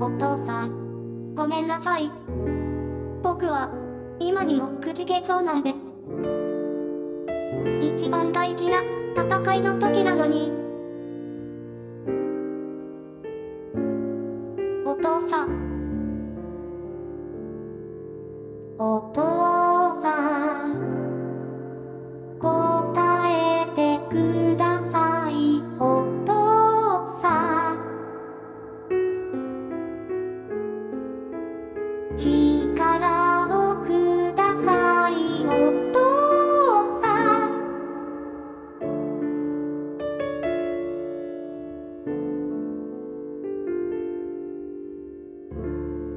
お父さん、ごめんなさい。僕は、今にもくじけそうなんです。一番大事な戦いの時なのに。お父さん。お父力をください。お父さん。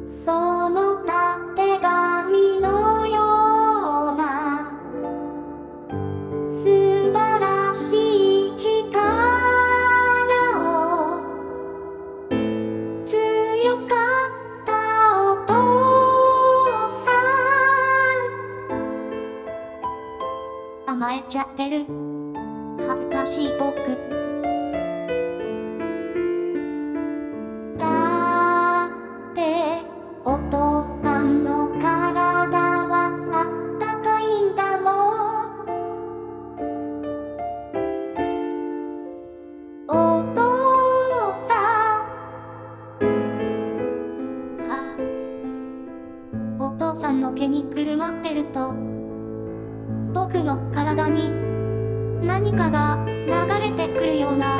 その甘えちゃってる。恥ずかしい僕。だってお父さんの体はあったかいんだもん。お父さん。はお父さんの毛にくるまってると僕の体に何かが流れてくるような